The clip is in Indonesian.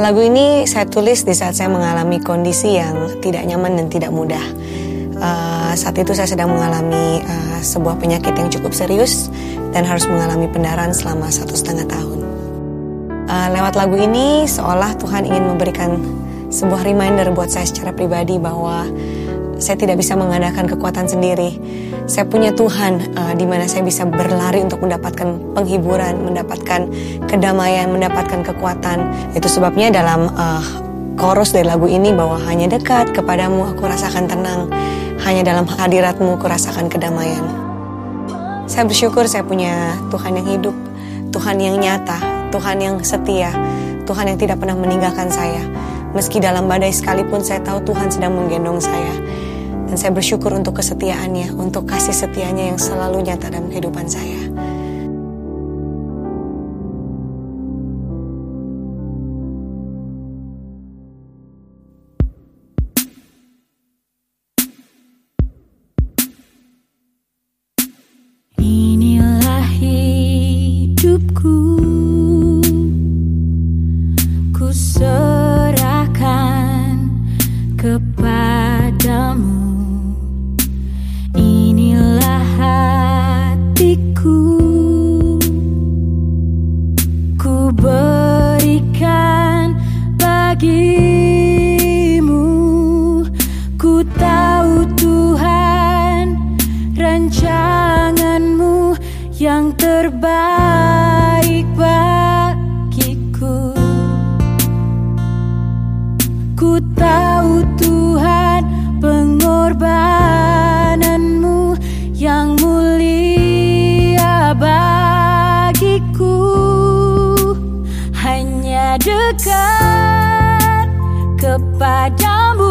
Lagu ini saya tulis di saat saya mengalami kondisi yang tidak nyaman dan tidak mudah. Uh, saat itu saya sedang mengalami uh, sebuah penyakit yang cukup serius dan harus mengalami pendarahan selama satu setengah tahun. Uh, lewat lagu ini seolah Tuhan ingin memberikan sebuah reminder buat saya secara pribadi bahwa saya tidak bisa mengadakan kekuatan sendiri. Saya punya Tuhan uh, di mana saya bisa berlari untuk mendapatkan penghiburan, mendapatkan kedamaian, mendapatkan kekuatan. Itu sebabnya dalam uh, chorus dari lagu ini bahwa hanya dekat kepadamu aku rasakan tenang, hanya dalam hadiratmu aku rasakan kedamaian. Saya bersyukur saya punya Tuhan yang hidup, Tuhan yang nyata, Tuhan yang setia, Tuhan yang tidak pernah meninggalkan saya. Meski dalam badai sekalipun saya tahu Tuhan sedang menggendong saya. Dan saya bersyukur untuk kesetiaannya, untuk kasih setianya yang selalu nyata dalam kehidupan saya. Dekat kepadamu